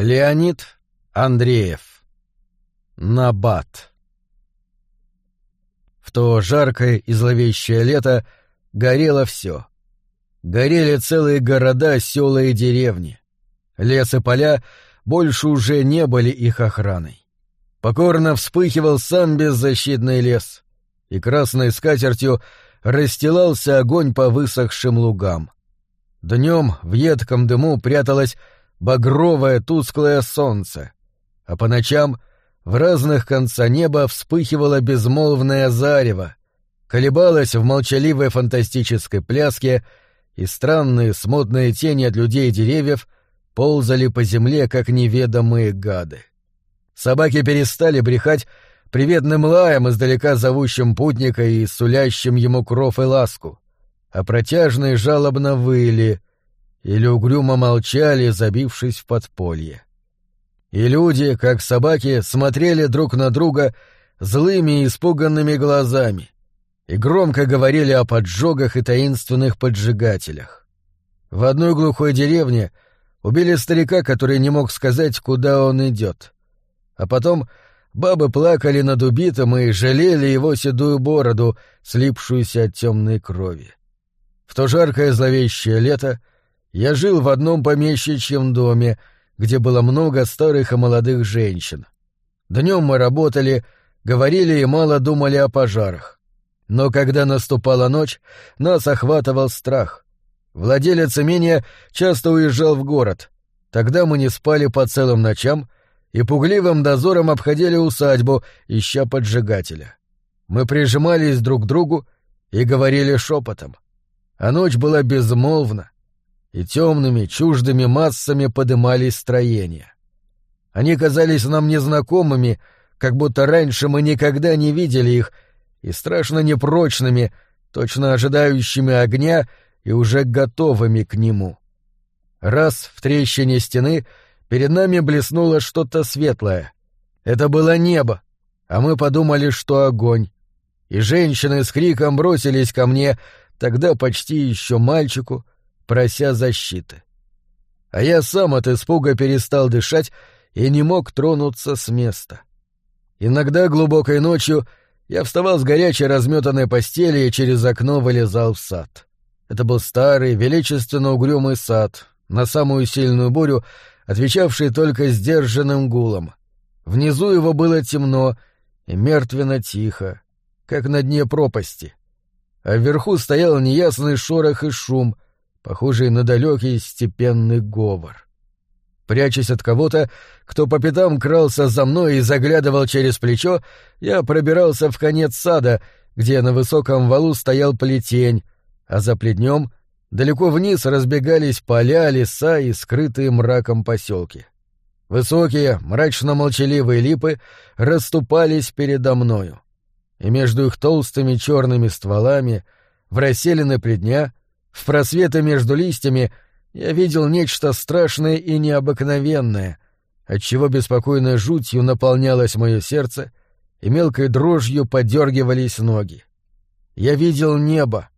Леонид Андреев. Набат. В то жаркое и зловещее лето горело все. Горели целые города, села и деревни. Лес и поля больше уже не были их охраной. Покорно вспыхивал сам беззащитный лес, и красной скатертью расстилался огонь по высохшим лугам. Днем в едком дыму пряталось багровое тусклое солнце, а по ночам в разных концах неба вспыхивало безмолвное зарево, колебалось в молчаливой фантастической пляске, и странные смутные тени от людей и деревьев ползали по земле, как неведомые гады. Собаки перестали брехать приветным лаем, издалека зовущим путника и сулящим ему кров и ласку, а протяжные жалобно выли, или угрюмо молчали, забившись в подполье. И люди, как собаки, смотрели друг на друга злыми и испуганными глазами и громко говорили о поджогах и таинственных поджигателях. В одной глухой деревне убили старика, который не мог сказать, куда он идет. А потом бабы плакали над убитым и жалели его седую бороду, слипшуюся от темной крови. В то жаркое зловещее лето — я жил в одном помещичьем доме, где было много старых и молодых женщин. Днем мы работали, говорили и мало думали о пожарах. Но когда наступала ночь, нас охватывал страх. Владелец имения часто уезжал в город. Тогда мы не спали по целым ночам и пугливым дозором обходили усадьбу, ища поджигателя. Мы прижимались друг к другу и говорили шепотом. А ночь была безмолвна, и темными, чуждыми массами подымались строения. Они казались нам незнакомыми, как будто раньше мы никогда не видели их, и страшно непрочными, точно ожидающими огня и уже готовыми к нему. Раз в трещине стены перед нами блеснуло что-то светлое. Это было небо, а мы подумали, что огонь. И женщины с криком бросились ко мне, тогда почти еще мальчику, прося защиты. А я сам от испуга перестал дышать и не мог тронуться с места. Иногда глубокой ночью я вставал с горячей разметанной постели и через окно вылезал в сад. Это был старый, величественно угрюмый сад, на самую сильную бурю, отвечавший только сдержанным гулом. Внизу его было темно и мертвенно тихо, как на дне пропасти. А вверху стоял неясный шорох и шум, похожий на далекий степенный говор. Прячась от кого-то, кто по пятам крался за мной и заглядывал через плечо, я пробирался в конец сада, где на высоком валу стоял плетень, а за плетнем далеко вниз разбегались поля, леса и скрытые мраком поселки. Высокие, мрачно-молчаливые липы расступались передо мною, и между их толстыми черными стволами в расселены плетня — в просветы между листьями я видел нечто страшное и необыкновенное, отчего беспокойной жутью наполнялось мое сердце и мелкой дрожью подергивались ноги. Я видел небо,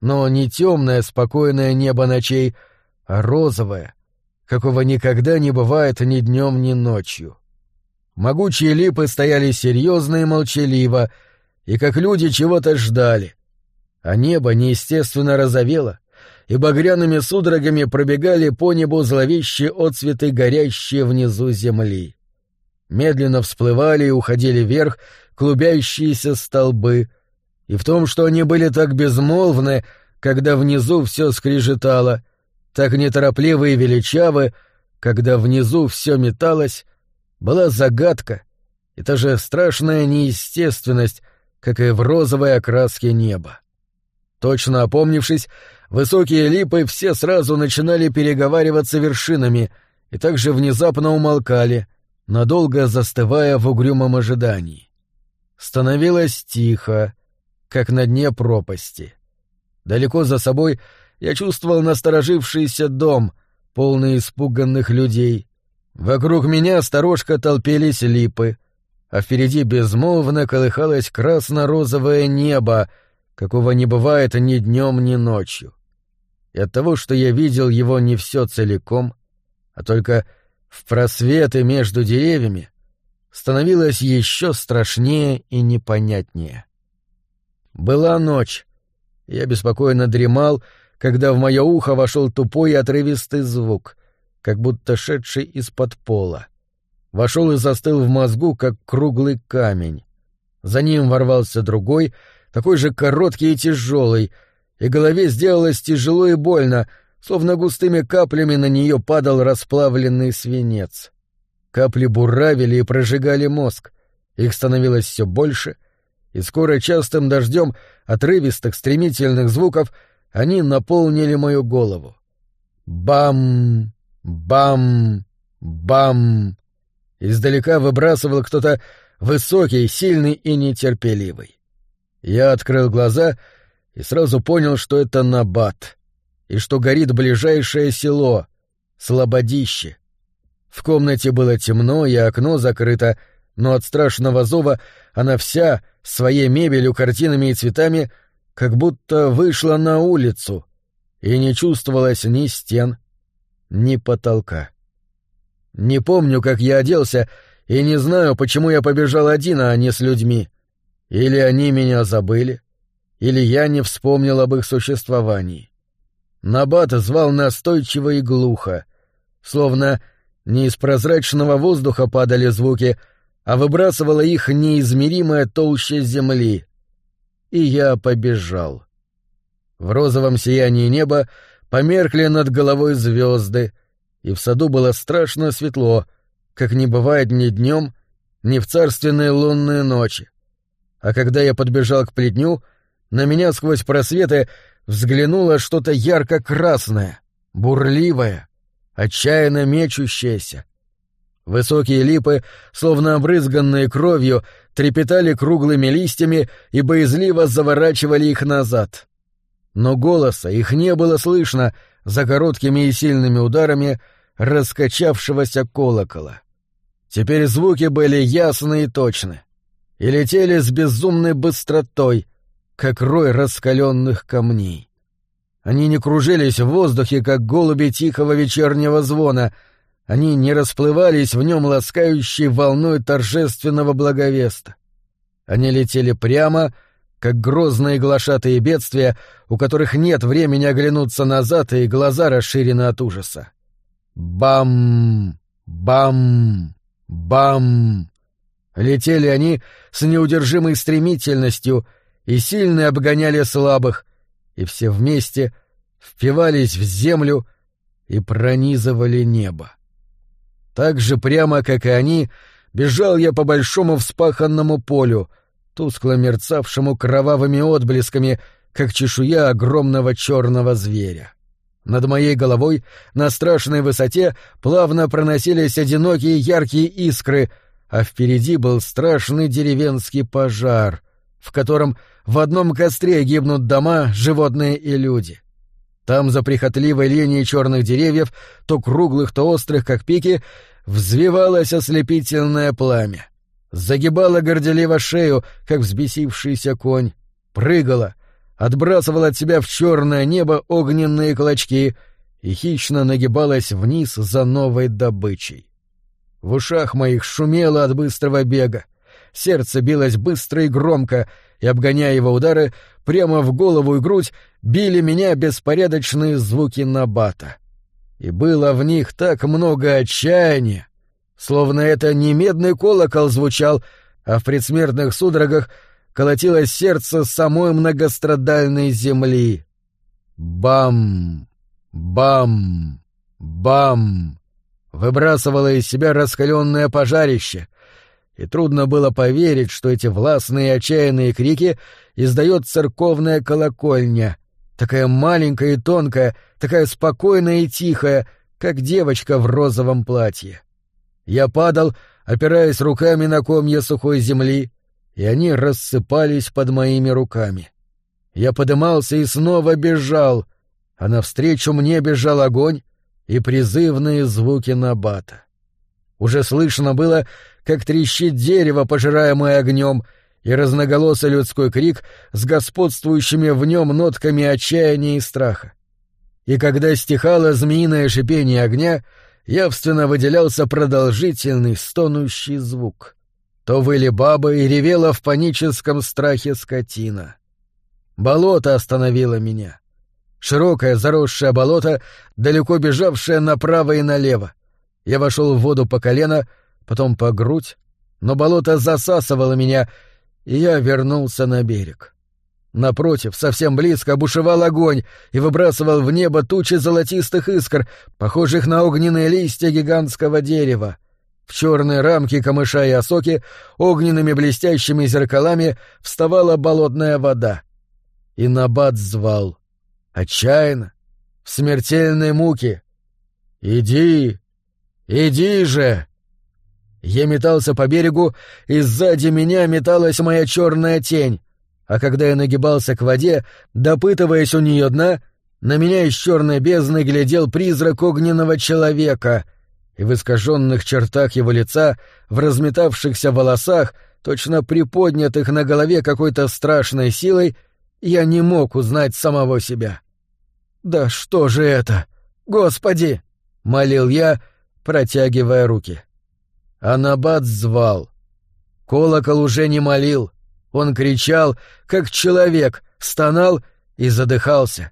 но не темное спокойное небо ночей, а розовое, какого никогда не бывает ни днем, ни ночью. Могучие липы стояли серьезно и молчаливо, и как люди чего-то ждали, а небо неестественно розовело, и багряными судорогами пробегали по небу зловещие отцветы горящие внизу земли. Медленно всплывали и уходили вверх клубящиеся столбы, и в том, что они были так безмолвны, когда внизу все скрежетало, так неторопливы и величавы, когда внизу все металось, была загадка и та же страшная неестественность, как и в розовой окраске неба. Точно опомнившись, высокие липы все сразу начинали переговариваться вершинами и также внезапно умолкали, надолго застывая в угрюмом ожидании. Становилось тихо, как на дне пропасти. Далеко за собой я чувствовал насторожившийся дом, полный испуганных людей. Вокруг меня сторожка толпились липы, а впереди безмолвно колыхалось красно-розовое небо — какого не бывает ни днем, ни ночью. И от того, что я видел его не все целиком, а только в просветы между деревьями, становилось еще страшнее и непонятнее. Была ночь. Я беспокойно дремал, когда в мое ухо вошел тупой отрывистый звук, как будто шедший из-под пола. Вошел и застыл в мозгу, как круглый камень. За ним ворвался другой, такой же короткий и тяжелый, и голове сделалось тяжело и больно, словно густыми каплями на нее падал расплавленный свинец. Капли буравили и прожигали мозг. Их становилось все больше, и скоро частым дождем отрывистых стремительных звуков они наполнили мою голову. Бам! Бам! Бам! Издалека выбрасывал кто-то высокий, сильный и нетерпеливый. Я открыл глаза и сразу понял, что это Набат, и что горит ближайшее село — Слободище — в комнате было темно, и окно закрыто, но от страшного зова она вся, своей мебелью, картинами и цветами, как будто вышла на улицу, и не чувствовалось ни стен, ни потолка. Не помню, как я оделся, и не знаю, почему я побежал один, а не с людьми. Или они меня забыли, или я не вспомнил об их существовании. Набат звал настойчиво и глухо, словно не из прозрачного воздуха падали звуки, а выбрасывала их неизмеримая толща земли. И я побежал. В розовом сиянии неба померкли над головой звезды, и в саду было страшно светло, как не бывает ни днем, ни в царственные лунные ночи. А когда я подбежал к плетню, на меня сквозь просветы взглянуло что-то ярко-красное, бурливое, отчаянно мечущаяся. Высокие липы, словно обрызганные кровью, трепетали круглыми листьями и боязливо заворачивали их назад. Но голоса их не было слышно за короткими и сильными ударами раскачавшегося колокола. Теперь звуки были ясны и точны, и летели с безумной быстротой, как рой раскаленных камней. Они не кружились в воздухе, как голуби тихого вечернего звона. Они не расплывались в нем ласкающей волной торжественного благовеста. Они летели прямо, как грозные глашатые бедствия, у которых нет времени оглянуться назад, и глаза расширены от ужаса. Бам! Бам! Бам! Летели они с неудержимой стремительностью и сильно обгоняли слабых, и все вместе впивались в землю и пронизывали небо. Так же прямо, как и они, бежал я по большому вспаханному полю, тускло мерцавшему кровавыми отблесками, как чешуя огромного черного зверя. Над моей головой на страшной высоте плавно проносились одинокие яркие искры, а впереди был страшный деревенский пожар, в котором в одном костре гибнут дома, животные и люди. Там за прихотливой линией черных деревьев, то круглых, то острых, как пики, взвивалось ослепительное пламя. Загибало горделиво шею, как взбесившийся конь, прыгала, отбрасывала от себя в черное небо огненные клочки и хищно нагибалась вниз за новой добычей. В ушах моих шумело от быстрого бега, сердце билось быстро и громко, и, обгоняя его удары, прямо в голову и грудь били меня беспорядочные звуки набата. И было в них так много отчаяния, словно это не медный колокол звучал, а в предсмертных судорогах колотилось сердце самой многострадальной земли. Бам! Бам! Бам! Выбрасывало из себя раскаленное пожарище, и трудно было поверить, что эти властные отчаянные крики издает церковная колокольня, такая маленькая и тонкая, такая спокойная и тихая, как девочка в розовом платье. Я падал, опираясь руками на комья сухой земли, и они рассыпались под моими руками. Я подымался и снова бежал, а навстречу мне бежал огонь и призывные звуки набата. Уже слышно было, как трещит дерево, пожираемое огнем, и разноголосый людской крик с господствующими в нем нотками отчаяния и страха. И когда стихало змеиное шипение огня, явственно выделялся продолжительный стонущий звук. То выли бабы и ревела в паническом страхе скотина. Болото остановило меня. Широкое заросшее болото, далеко бежавшее направо и налево. Я вошел в воду по колено, потом по грудь, но болото засасывало меня, и я вернулся на берег. Напротив, совсем близко, бушевал огонь и выбрасывал в небо тучи золотистых искр, похожих на огненные листья гигантского дерева. В черной рамке камыша и осоки огненными блестящими зеркалами вставала болотная вода. И Набат звал. Отчаянно, в смертельной муке. «Иди! Иди же!» Я метался по берегу, и сзади меня металась моя черная тень а когда я нагибался к воде, допытываясь у нее дна, на меня из черной бездны глядел призрак огненного человека, и в искаженных чертах его лица, в разметавшихся волосах, точно приподнятых на голове какой-то страшной силой, я не мог узнать самого себя. «Да что же это? Господи!» — молил я, протягивая руки. Анабат звал. Колокол уже не молил — он кричал, как человек, стонал и задыхался.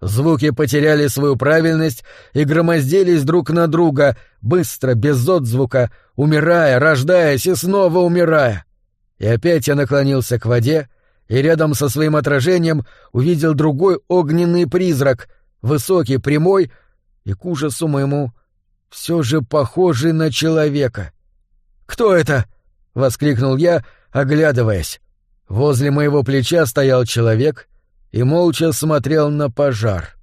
Звуки потеряли свою правильность и громоздились друг на друга, быстро, без отзвука, умирая, рождаясь и снова умирая. И опять я наклонился к воде, и рядом со своим отражением увидел другой огненный призрак, высокий, прямой и, к ужасу моему, все же похожий на человека. «Кто это?» — воскликнул я, оглядываясь. Возле моего плеча стоял человек и молча смотрел на пожар.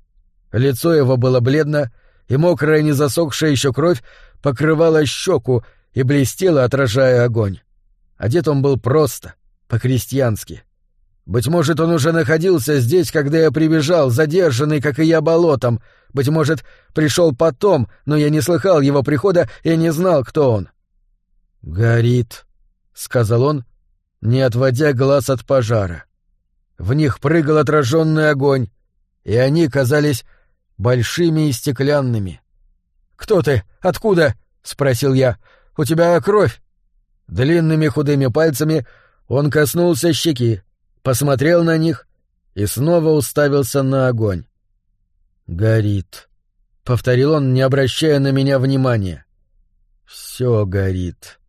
Лицо его было бледно, и мокрая незасохшая еще кровь покрывала щеку и блестела, отражая огонь. Одет он был просто, по-крестьянски. Быть может, он уже находился здесь, когда я прибежал, задержанный, как и я, болотом. Быть может, пришел потом, но я не слыхал его прихода и не знал, кто он. «Горит», — сказал он, не отводя глаз от пожара. В них прыгал отраженный огонь, и они казались большими и стеклянными. «Кто ты? Откуда?» — спросил я. «У тебя кровь?» Длинными худыми пальцами он коснулся щеки, посмотрел на них и снова уставился на огонь. «Горит», — повторил он, не обращая на меня внимания. «Все горит».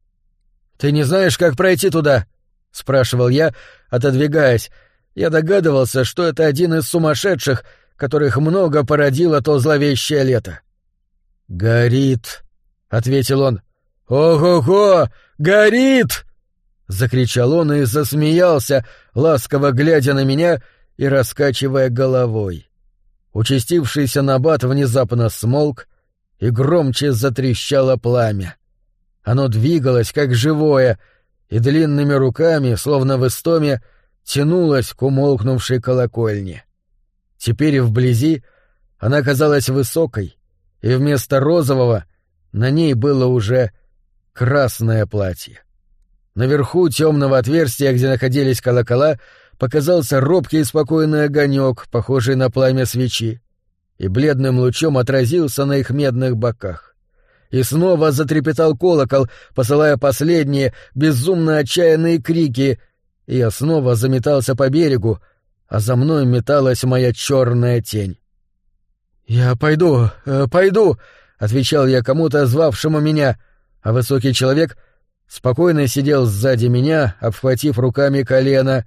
«Ты не знаешь, как пройти туда?» — спрашивал я, отодвигаясь. Я догадывался, что это один из сумасшедших, которых много породило то зловещее лето. «Горит», — ответил он. «Ого-го! Горит!» — закричал он и засмеялся, ласково глядя на меня и раскачивая головой. Участившийся набат внезапно смолк, и громче затрещало пламя. Оно двигалось, как живое — и длинными руками, словно в истоме, тянулась к умолкнувшей колокольне. Теперь вблизи она казалась высокой, и вместо розового на ней было уже красное платье. Наверху темного отверстия, где находились колокола, показался робкий и спокойный огонек, похожий на пламя свечи, и бледным лучом отразился на их медных боках. И снова затрепетал колокол, посылая последние, безумно отчаянные крики, и я снова заметался по берегу, а за мной металась моя черная тень. «Я пойду, э, пойду», — отвечал я кому-то, звавшему меня, а высокий человек спокойно сидел сзади меня, обхватив руками колено,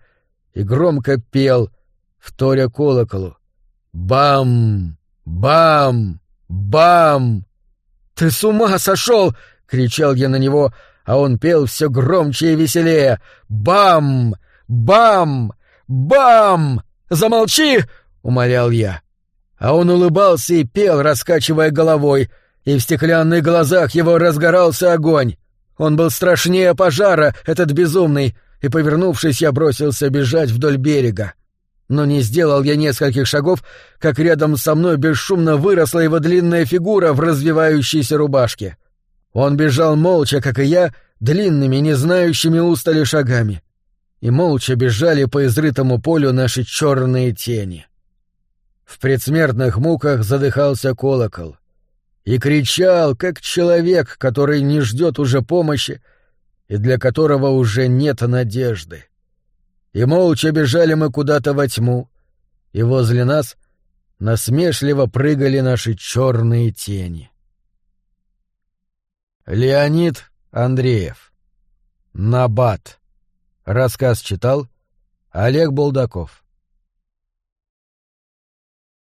и громко пел, вторя колоколу. «Бам! Бам! Бам!» «Ты с ума сошел!» — кричал я на него, а он пел все громче и веселее. «Бам! Бам! Бам! Замолчи!» — умолял я. А он улыбался и пел, раскачивая головой, и в стеклянных глазах его разгорался огонь. Он был страшнее пожара, этот безумный, и, повернувшись, я бросился бежать вдоль берега. Но не сделал я нескольких шагов, как рядом со мной бесшумно выросла его длинная фигура в развивающейся рубашке. Он бежал молча, как и я, длинными, не знающими устали шагами. И молча бежали по изрытому полю наши черные тени. В предсмертных муках задыхался колокол. И кричал, как человек, который не ждет уже помощи и для которого уже нет надежды. И молча бежали мы куда-то во тьму, и возле нас насмешливо прыгали наши черные тени. Леонид Андреев. Набат. Рассказ читал Олег Булдаков.